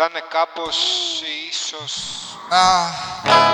Θα είναι κάπως ίσως... Ah.